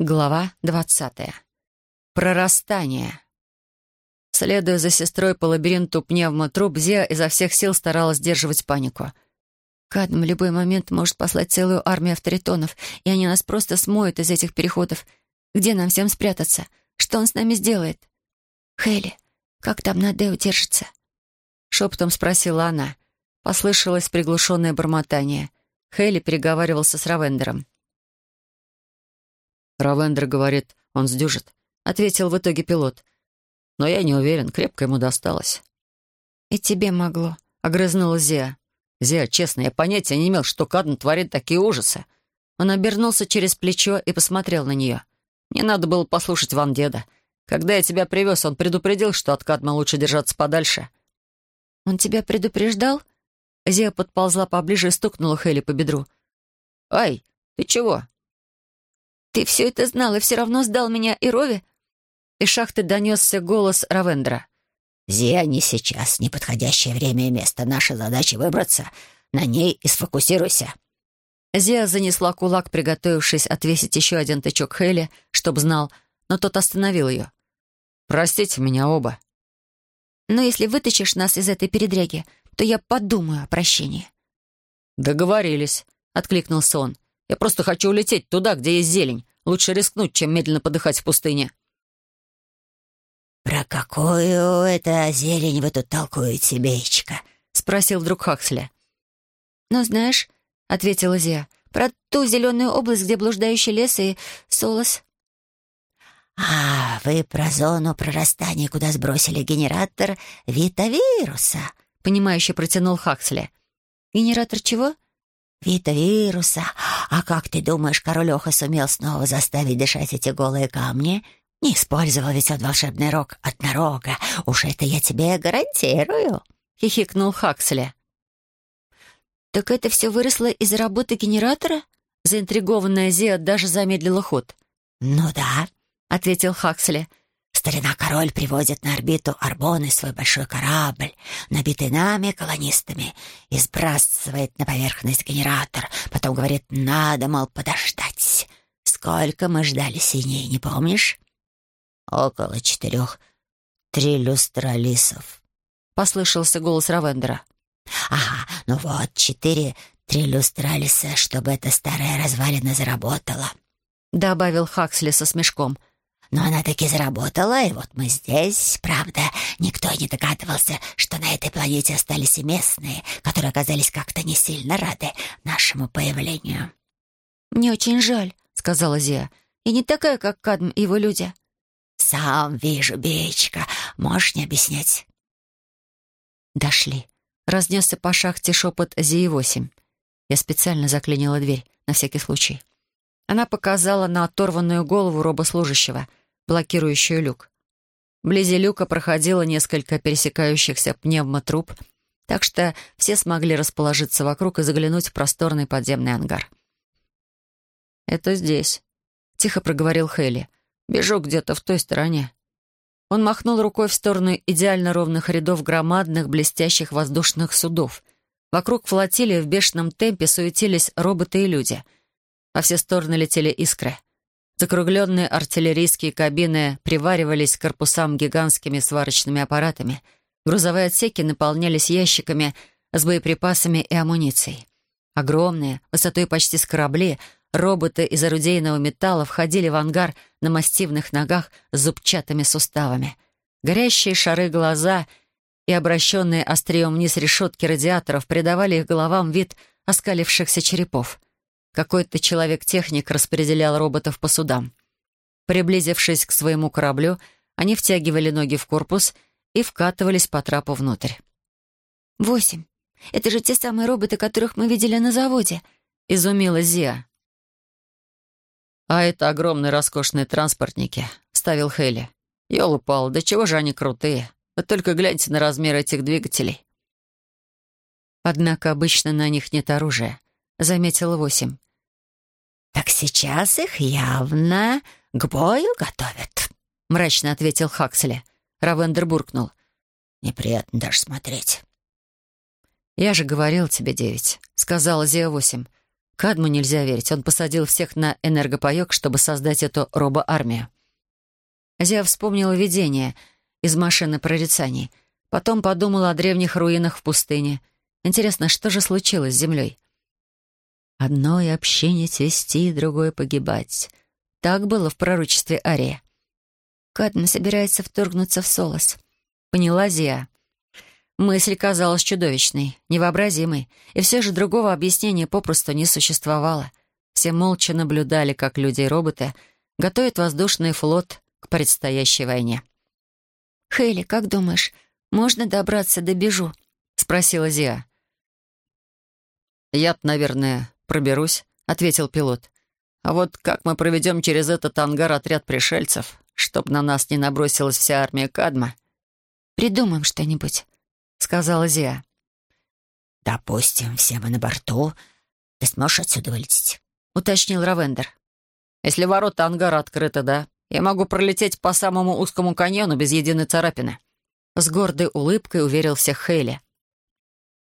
Глава двадцатая. Прорастание. Следуя за сестрой по лабиринту пневмотруб, Зия изо всех сил старалась сдерживать панику. «Кадм в любой момент может послать целую армию авторитонов, и они нас просто смоют из этих переходов. Где нам всем спрятаться? Что он с нами сделает?» «Хейли, как там Надео держится?» Шепотом спросила она. Послышалось приглушенное бормотание. Хейли переговаривался с Равендером. «Равендер говорит, он сдюжит», — ответил в итоге пилот. «Но я не уверен, крепко ему досталось». «И тебе могло», — огрызнула Зия. «Зия, честно, я понятия не имел, что Кадн творит такие ужасы». Он обернулся через плечо и посмотрел на нее. «Не надо было послушать Ван Деда. Когда я тебя привез, он предупредил, что от Кадма лучше держаться подальше». «Он тебя предупреждал?» Зия подползла поближе и стукнула Хелли по бедру. «Ай, ты чего?» «Ты все это знал и все равно сдал меня и Рови?» Из шахты донесся голос Равендра. «Зия, не сейчас, неподходящее время и место. Наша задача — выбраться. На ней и сфокусируйся». Зия занесла кулак, приготовившись отвесить еще один тычок Хейли, чтоб знал, но тот остановил ее. «Простите меня оба». «Но если вытащишь нас из этой передряги, то я подумаю о прощении». «Договорились», — откликнулся он. «Я просто хочу улететь туда, где есть зелень. Лучше рискнуть, чем медленно подыхать в пустыне». «Про какую это зелень вы тут толкуете, Беечка?» — спросил вдруг Хаксли. «Ну, знаешь», — ответила Зия, — «про ту зеленую область, где блуждающий лес и солос». «А, вы про зону прорастания, куда сбросили генератор витавируса», — понимающе протянул Хаксли. «Генератор чего?» «Витавируса. А как ты думаешь, король Оха сумел снова заставить дышать эти голые камни?» Не использовал ведь он волшебный рог от нарога. Уж это я тебе гарантирую», — хихикнул Хаксли. «Так это все выросло из-за работы генератора?» Заинтригованная Зия даже замедлила ход. «Ну да», — ответил Хаксли. «Старина-король привозит на орбиту Арбоны свой большой корабль, набитый нами, колонистами, и сбрасывает на поверхность генератор. Потом говорит, надо, мол, подождать. Сколько мы ждали синей, не помнишь?» «Около четырех триллюстралисов», — послышался голос Равендера. «Ага, ну вот, четыре триллюстралиса, чтобы эта старая развалина заработала», — добавил Хаксли со смешком. «Но она таки заработала, и вот мы здесь, правда. Никто не догадывался, что на этой планете остались и местные, которые оказались как-то не сильно рады нашему появлению». «Мне очень жаль», — сказала Зия. «Я не такая, как Кадм и его люди». «Сам вижу, Беечка. Можешь не объяснять?» «Дошли», — разнесся по шахте шепот Зии-8. Я специально заклинила дверь, на всякий случай. Она показала на оторванную голову робослужащего, блокирующую люк. Вблизи люка проходило несколько пересекающихся пневмотруб, так что все смогли расположиться вокруг и заглянуть в просторный подземный ангар. «Это здесь», — тихо проговорил Хейли. Бежу где-то в той стороне». Он махнул рукой в сторону идеально ровных рядов громадных блестящих воздушных судов. Вокруг флотилии в бешеном темпе суетились роботы и люди. Во все стороны летели искры. Закругленные артиллерийские кабины приваривались к корпусам гигантскими сварочными аппаратами. Грузовые отсеки наполнялись ящиками с боеприпасами и амуницией. Огромные, высотой почти с корабли — Роботы из орудийного металла входили в ангар на массивных ногах с зубчатыми суставами. Горящие шары глаза и обращенные острием вниз решетки радиаторов придавали их головам вид оскалившихся черепов. Какой-то человек-техник распределял роботов по судам. Приблизившись к своему кораблю, они втягивали ноги в корпус и вкатывались по трапу внутрь. «Восемь. Это же те самые роботы, которых мы видели на заводе», — изумилась Зия. «А это огромные роскошные транспортники», — ставил Хейли. «Ёлы-пал, да чего же они крутые? Вы только гляньте на размер этих двигателей». «Однако обычно на них нет оружия», — заметила Восемь. «Так сейчас их явно к бою готовят», — мрачно ответил Хаксли. Равендер буркнул. «Неприятно даже смотреть». «Я же говорил тебе девять», — сказала Зия Восемь. Кадму нельзя верить. Он посадил всех на энергопоек, чтобы создать эту робо-армию. Зия вспомнила видение из машины прорицаний. Потом подумала о древних руинах в пустыне. Интересно, что же случилось с землей? «Одно и общение цвести, другое погибать». Так было в пророчестве Ария. Кадм собирается вторгнуться в Солос. Поняла Зия. Мысль казалась чудовищной, невообразимой, и все же другого объяснения попросту не существовало. Все молча наблюдали, как люди и роботы готовят воздушный флот к предстоящей войне. «Хейли, как думаешь, можно добраться до Бежу?» — спросила Зия. «Я-то, наверное, проберусь», — ответил пилот. «А вот как мы проведем через этот ангар отряд пришельцев, чтоб на нас не набросилась вся армия Кадма?» «Придумаем что-нибудь», — сказала Зия. «Допустим, все мы на борту. Ты сможешь отсюда вылететь?» — уточнил Равендер. «Если ворота ангара открыты, да. Я могу пролететь по самому узкому каньону без единой царапины». С гордой улыбкой уверил всех Хейли.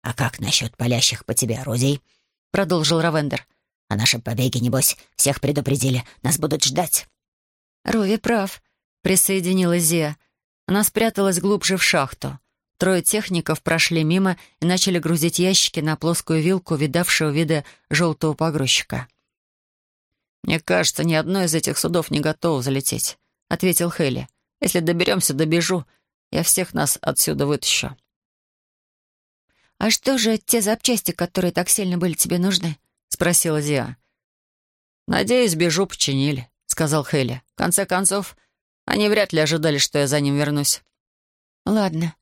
«А как насчет палящих по тебе орудий?» — продолжил Равендер. «О нашем побеге, небось, всех предупредили. Нас будут ждать». «Рови прав», — присоединилась Зия. Она спряталась глубже в шахту. Трое техников прошли мимо и начали грузить ящики на плоскую вилку видавшего вида желтого погрузчика. «Мне кажется, ни одно из этих судов не готово залететь», — ответил Хейли. «Если доберемся, добежу. Я всех нас отсюда вытащу». «А что же те запчасти, которые так сильно были тебе нужны?» — спросила Зиа. «Надеюсь, бежу починили», — сказал Хейли. «В конце концов, они вряд ли ожидали, что я за ним вернусь». «Ладно»,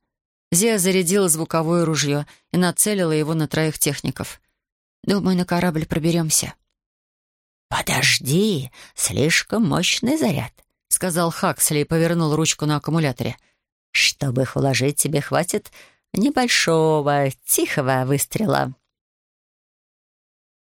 Зия зарядила звуковое ружье и нацелила его на троих техников. «Думаю, на корабль проберемся». «Подожди, слишком мощный заряд», — сказал Хаксли и повернул ручку на аккумуляторе. «Чтобы их уложить, тебе хватит небольшого, тихого выстрела».